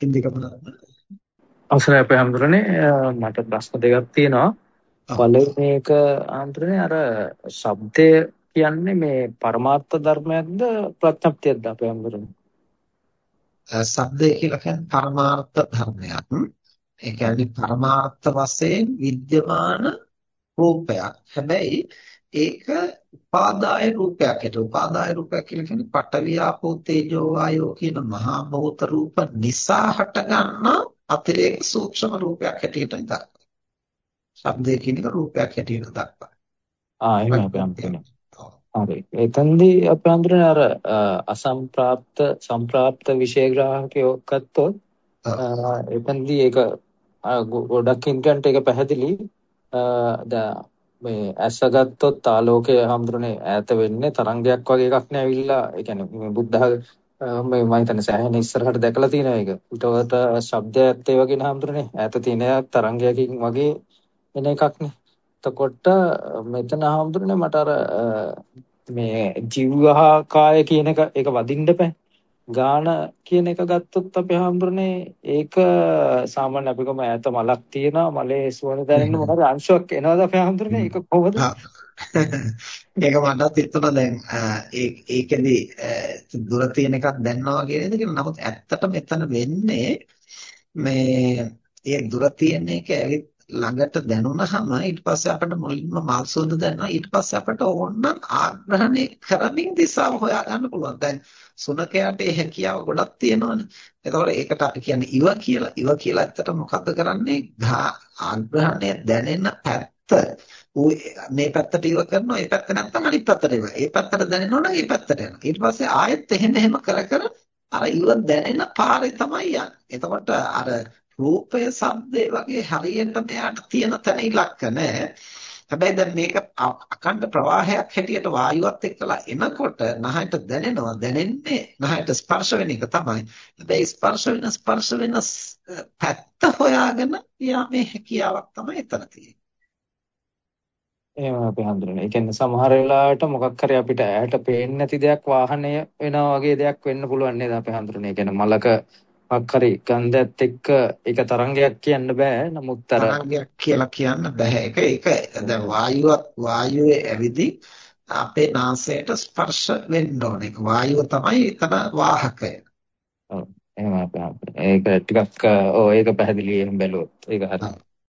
ඉන්දික බලන්න. අවසරයි අපේ හඳුරන්නේ මට ප්‍රශ්න දෙකක් තියෙනවා. පළවෙනි එක හඳුරන්නේ අර ශබ්දය කියන්නේ මේ පරමාර්ථ ධර්මයක්ද ප්‍රත්‍යක්ෂයක්ද අපේ හඳුරන්නේ? ශබ්දය කියලා කියන්නේ පරමාර්ථ ධර්මයක්. ඒ කියන්නේ පරමාර්ථ වශයෙන් විද්‍යමාන රූපයක්. හැබැයි ඒක උපාදාය රූපයක්. ඒක උපාදාය රූපයක් කියලා කියන්නේ පඨවි ආපෝ තේජෝ වායෝ කියන මහා භූත රූප නිසා හටගන්නා අතිරේක සූක්ෂම රූපයක් හැටියට දක්වනවා. ශබ්දය කියන රූපයක් හැටියට දක්වනවා. ආ එහෙම අපි අම්පිනවා. හරි. එතෙන්දී අපි අඳුරන්නේ අර අසම්ප්‍රාප්ත සම්ප්‍රාප්ත විශේෂග්‍රාහකයෝ ගත්තොත් එතෙන්දී ඒක ගොඩක් ඉන්ටන්ට් එක පැහැදිලි. දැන් මේ ඇස ගත්තොත් ආලෝකය හඳුරන්නේ ඈත වෙන්නේ තරංගයක් වගේ එකක් නේ ඇවිල්ලා ඒ කියන්නේ බුද්ධ මේ මම හිතන්නේ සෑහෙන ඉස්සරහට දැකලා තියෙනවා ඒක. ඊටවට ශබ්දයත් ඒ වගේ හඳුරන්නේ ඈත තියෙන තරංගයකින් වගේ එන එකක් නේ. එතකොට මෙතන හඳුරන්නේ මට අර මේ ජීවහා කාය කියන එක ඒක වදින්න බෑ. ගාන කියන එක ගත්තොත් අපි හඳුරන්නේ ඒක සාමාන්‍ය අපි කොහම ඈත මලක් තියෙනවා. මලේ සුවඳ දැනෙන්න මොනවාද අංශුවක් එනවාද අපි හඳුරන්නේ ඒක කොහොමද? ඒක මටත් හිතුණා දැන් ඒ ඒකෙදි දුර තියෙන එකක් දැනනවා කියන එක. නමුත් ඇත්තට මෙතන වෙන්නේ මේ ඒ දුර තියෙන එක ඇවිත් ළඟට දැනුණාම ඊට පස්සේ අපිට මුලින්ම මල් සුවඳ දැනෙනවා ඊට පස්සේ අපිට ඕනනම් ආග්‍රහණය කරමින් දිශාව හොයාගන්න පුළුවන්. දැන් සුනකයාට ඒ හැකියාව ගොඩක් තියෙනවනේ. එතකොට ඒකට අපි කියන්නේ ඉව කියලා. ඉව කියලා ඇත්තට මොකද්ද කරන්නේ? ආග්‍රහණය දැනෙන පැත්ත ඌ මේ පැත්තට ඉව කරනවා ඒ පැත්ත නැත්නම් අනිත් පැත්තට ඉව. ඒ පැත්තට දැනෙනවනම් ඒ පැත්තට යනවා. ඊට පස්සේ ආයෙත් එහෙම එහෙම කර කර අර ඉව දැනෙන පාරේ තමයි යන්නේ. එතකොට අර රූපය ශබ්දේ වගේ හරියට මෙයාට තියෙන තැන ඉලක්ක නැහැ. හැබැයි දැන් මේක අකණ්ඩ ප්‍රවාහයක් හැටියට වායුවත් එක්කලා එනකොට නහයට දැනෙනවා දැනෙන්නේ නහයට ස්පර්ශ වෙන එක තමයි. හැබැයි ස්පර්ශ වෙන ස්පර්ශ වෙන පැත්ත හොයාගෙන යාමේ හැකියාවක් තමයි එතන තියෙන්නේ. එහෙම අපි හඳුනන. ඒ කියන්නේ සමහර වෙලාවට මොකක් හරි අපිට ඇහැට පේන්නේ නැති දෙයක් වාහනය වෙනවා වගේ දෙයක් වෙන්න පුළුවන් නේද අපි හඳුනන. ඒ කියන්නේ මලක මොකක් හරි ගන්ධයත් එක්ක ඒක තරංගයක් කියන්න බෑ. නමුත් අර තරංගයක් කියලා කියන්න බෑ. ඒක ඒක දැන් වායුවත් වායුවේ ඇවිදින් අපේ නාසයට ස්පර්ශ වෙන්න ඕනේ. ඒක වායුව තමයි එතන වාහකය. ඔව් එහෙම ඒක ටිකක් ඔව් ඒක පැහැදිලි එහෙම බැලුවොත් ඒක හරි.